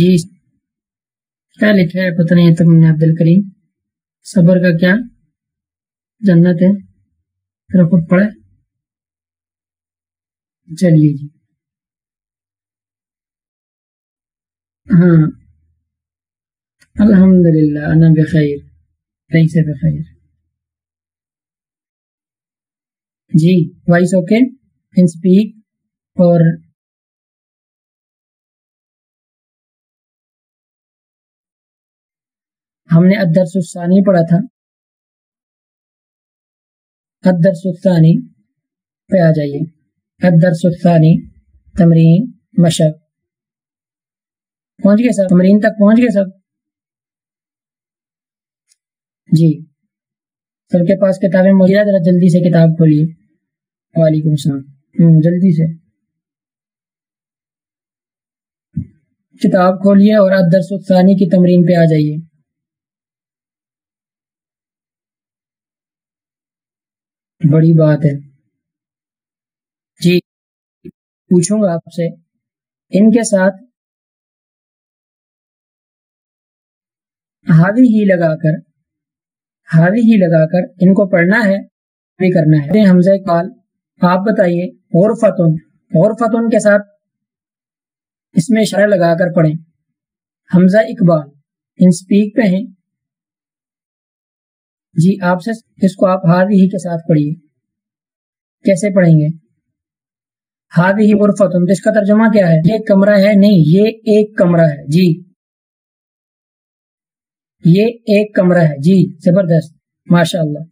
جی کیا لکھا ہے؟ پتہ نہیں تم نے عبد الکریم صبر کا کیا؟ جنت ہے۔ پھر خود پڑھے چلیے جی۔ ہاں۔ الحمد للہ انا بخیر۔ نہیں سے بخیر۔ جی وائس اوکے۔ ان اسپیک اور ہم نے ادر سستانی پڑھا تھا۔ ادر سستانی پہ آ جائیے۔ ادر سستانی تمرین، مشق۔ پہنچ گئے سب؟ تمرین تک پہنچ گئے سب؟ جی۔ سب کے پاس کتابیں موجودہ ذرا جلدی سے کتاب کھولیے۔ وعلیکم السلام۔ جلدی سے۔ کتاب کھولیے اور ادر سستانی کی تمرین پہ آ جائیے۔ بڑی بات ہے۔ جی پوچھوں گا آپ سے۔ ان کے ساتھ ہاوی ہی لگا کر ہاوی ہی لگا کر ان کو پڑھنا ہے، بھی کرنا ہے۔ جی، حمزہ اقبال، آپ بتائیے اور فتن اور فتن کے ساتھ اس میں اشارہ لگا کر پڑھیں۔ حمزہ اقبال، ان سپیک پہ ہیں۔ جی آپ سے اس کو آپ ہاوی ہی کے ساتھ پڑھیے۔ کیسے پڑھیں گے؟ ہاوی ہی اور اس کا ترجمہ کیا ہے؟ یہ کمرہ ہے، نہیں، یہ ایک کمرہ ہے جی۔ یہ ایک کمرہ ہے جی زبردست ماشاء اللہ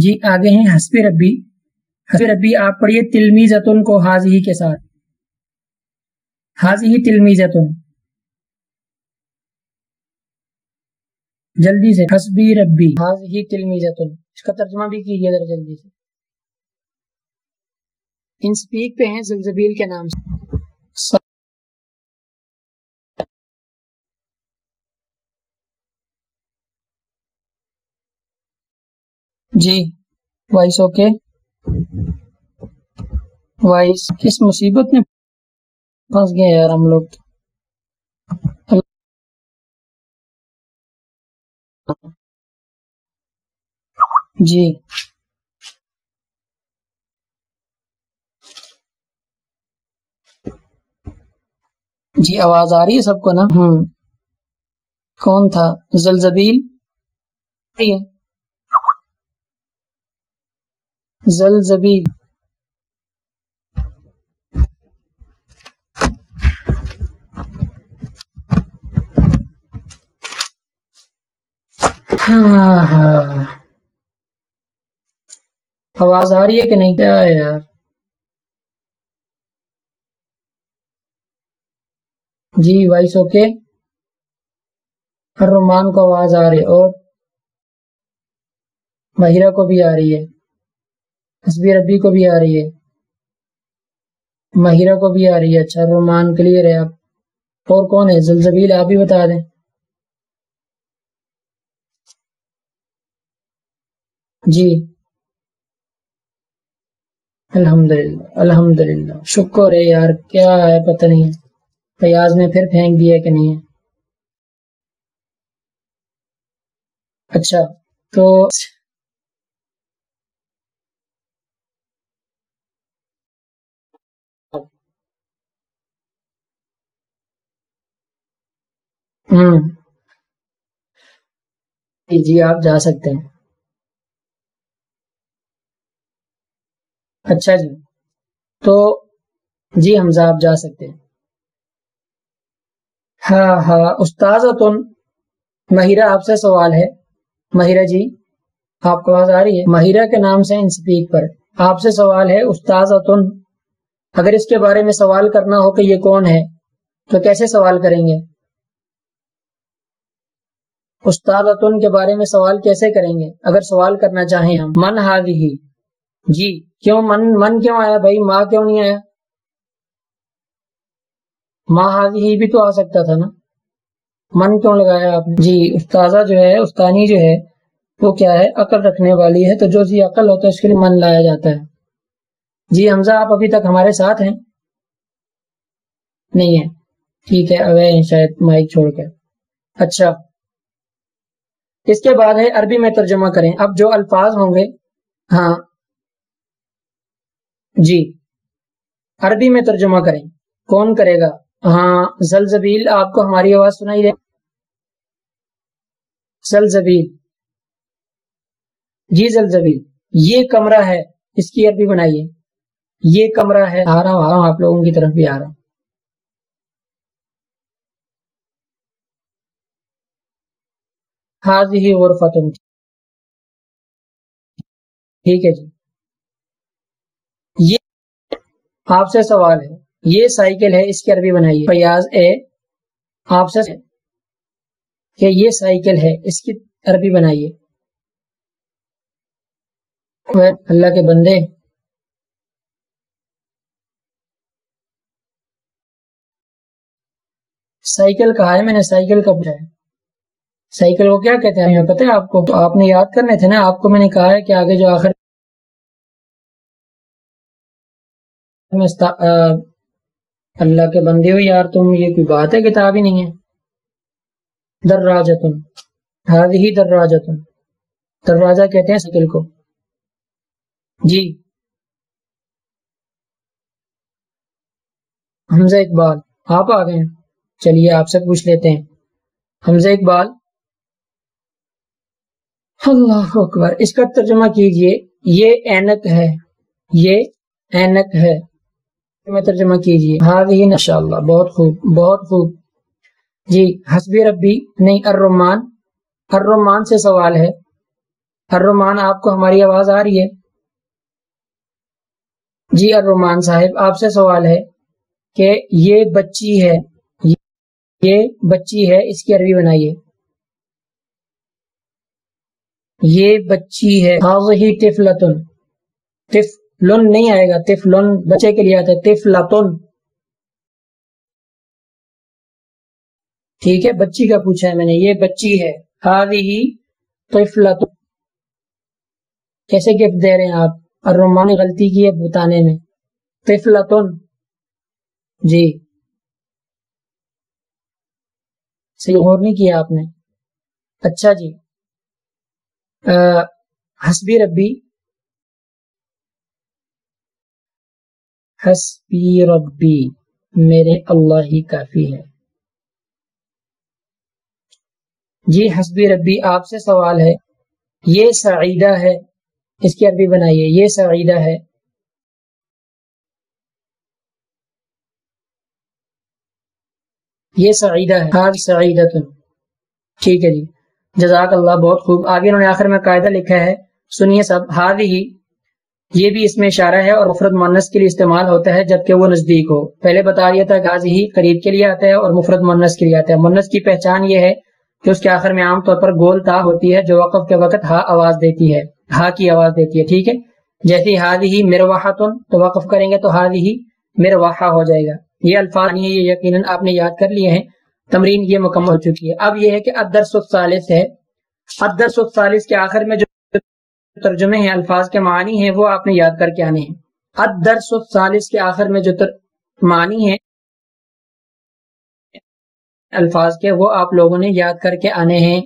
جی آگے ہیں ہسپی ربی۔ ہسپی ربی، آپ پڑھیے تلمی زتن کو حاضی کے ساتھ۔ حاضی تلمی زتن جلدی سے۔ حسبی ربی۔ حاضی تلمی زتن اس کا ترجمہ بھی کیجیے ذرا جلدی سے۔ ان سپیک پہ ہیں زلزبیل کے نام سے۔ جی وائس اوکے۔ وائس کس مصیبت میں پھنس گئے یار ہم لوگ؟ جی۔ جی آواز آ رہی ہے سب کو نا؟ ہوں کون تھا؟ زلزبیل؟ زلزبیل۔ ہاں۔ ہاں آواز آ رہی ہے کہ نہیں؟ کیا ہے یار؟ جی وائس اوکے۔ ہر رومان کو آواز آ رہی ہے اور مہیرہ کو بھی آ رہی ہے، حسبی ربی کو بھی آ رہی ہے مہیرہ کو بھی آ رہی ہے۔ اچھا رومان کلیئر ہے آپ۔ اور کون ہے؟ زلزبیل، آپ بھی بتا دیں۔ جی۔ الحمد للہ الحمد للہ شکر ہے یار، کیا ہے پتہ نہیں۔ پیاز میں پھر پھینک دیا کہ نہیں ہے۔ اچھا تو ہوں جی،, جی آپ جا سکتے ہیں۔ اچھا جی۔ تو جی حمزہ آپ جا سکتے ہیں۔ ہاں ہاں استاذ تن۔ مہیرہ آپ سے سوال ہے۔ مہیرہ جی آپ کو آواز آ رہی ہے؟ مہیرہ کے نام سے انسپیک پر۔ آپ سے سوال ہے، استاذ تن، اگر اس کے بارے میں سوال کرنا ہو کہ یہ کون ہے، تو کیسے سوال کریں گے؟ استاد اتن کے بارے میں سوال کیسے کریں گے؟ اگر سوال کرنا چاہیں ہم۔ من ہادی ہی جی۔ کیوں من من کیوں آیا بھائی؟ ماں کیوں نہیں آیا؟ ماں ہادی ہی بھی تو آ سکتا تھا نا۔ من کیوں لگایا آپ نے؟ جی استاذہ جو ہے، استانی جو ہے، وہ کیا ہے؟ عقل رکھنے والی ہے۔ تو جو سی عقل ہوتا ہے، اس کے لیے من لایا جاتا ہے۔ جی حمزہ، آپ ابھی تک ہمارے ساتھ ہیں؟ نہیں ہے۔ ٹھیک ہے اوے شاید مائک چھوڑ کے۔ اچھا۔ اس کے بعد ہے، عربی میں ترجمہ کریں۔ اب جو الفاظ ہوں گے ہاں۔ جی۔ عربی میں ترجمہ کریں۔ کون کرے گا؟ ہاں زلزبیل، آپ کو ہماری آواز سنائی دے۔ زلزبیل۔ جی زلزبیل۔ یہ کمرہ ہے۔ اس کی عربی بنائیے۔ یہ کمرہ ہے۔ آ رہا ہوں، آ رہا ہوں، آپ لوگوں کی طرف بھی آ رہا ہوں۔ ہاں، حاضی ہی ٹھیک ہے جی یہ آپ سے سوال ہے۔ یہ سائیکل ہے، اس کی عربی بنائیے۔ فیاض، اے۔ آپ سے کہ یہ سائیکل ہے، اس کی عربی بنائیے۔ اللہ کے بندے سائیکل کہا ہے، میں نے سائیکل کا پوچھا ہے۔ سائیکل کو کیا کہتے ہیں؟ پتہ ہے آپ کو؟ تو آپ نے یاد کرنے تھے نا، آپ کو میں نے کہا ہے کہ آگے جو آخر اللہ کے بندے ہو یار، تم یہ کوئی بات ہے؟ کتاب ہی نہیں ہے۔ دراجتن۔ ہر ہی دراجتن۔ دراجہ کہتے ہیں سائیکل کو۔ جی۔ حمزہ اقبال، آپ آ گئے چلیے، آپ سے پوچھ لیتے ہیں۔ حمزہ اقبال۔ اللہ اکبر، اس کا ترجمہ کیجیے۔ یہ اینک ہے۔ یہ اینک ہے۔ میں ترجمہ کیجیے ہاں یہ نشاء اللہ بہت خوب بہت خوب۔ جی حسبی ربی، نہیں ارمان ارمان سے سوال ہے۔ ارمان آپ کو ہماری آواز آ رہی ہے؟ جی ارمان صاحب، آپ سے سوال ہے کہ یہ بچی ہے، یہ بچی ہے، اس کی عربی بنائیے۔ یہ بچی ہے ہی تفلتن تفلن نہیں آئے گا تفلن بچے کے لیے آتا ہے تفلتن ٹھیک ہے، بچی کا پوچھا ہے میں نے، یہ بچی ہے۔ ہی تفلتن کیسے گفٹ دے رہے ہیں آپ؟ اور رومانی غلطی کی ہے بتانے میں۔ طفلتن جی۔ صحیح، غور نہیں کیا آپ نے۔ اچھا جی۔ حسبی ربی۔ حسبی ربی، میرے اللہ ہی کافی ہے جی حسبی ربی، آپ سے سوال ہے۔ یہ سعیدہ ہے۔ اس کی عربی بنائیے۔ یہ سعیدہ ہے۔ یہ سعیدہ ہے۔ ہاں سعیدہ ٹھیک ہے جی۔ جزاک اللہ، بہت خوب۔ آگے انہوں نے آخر میں قاعدہ لکھا ہے۔ سنیے سب۔ ہاد ہی یہ بھی اس میں اشارہ ہے اور مفرد مونس کے لیے استعمال ہوتا ہے جبکہ وہ نزدیک ہو۔ پہلے بتا دیا تھا غازی ہی قریب کے لیے آتا ہے اور مفرد مونس کے لیے آتا ہے۔ مونس کی پہچان یہ ہے کہ اس کے آخر میں عام طور پر گول تا ہوتی ہے، جو وقف کے وقت ہا آواز دیتی ہے، ہا کی آواز دیتی ہے، ٹھیک ہے؟ جیسے ہاد ہی مرواحتن، تو وقف کریں گے تو ہاد ہی مرواحا ہو جائے گا۔ یہ الفاظ نہیں ہے یہ یقیناً آپ نے یاد کر لیے ہیں۔ تمرین یہ مکمل ہو چکی ہے۔ اب یہ ہے کہ ادرس الثالث ہے۔ ادرس الثالث کے آخر میں جو ترجمے ہیں، الفاظ کے معنی ہیں، وہ آپ نے یاد کر کے آنے ہیں۔ ادرس الثالث کے آخر میں جو معنی ہیں، الفاظ کے، وہ آپ لوگوں نے یاد کر کے آنے ہیں۔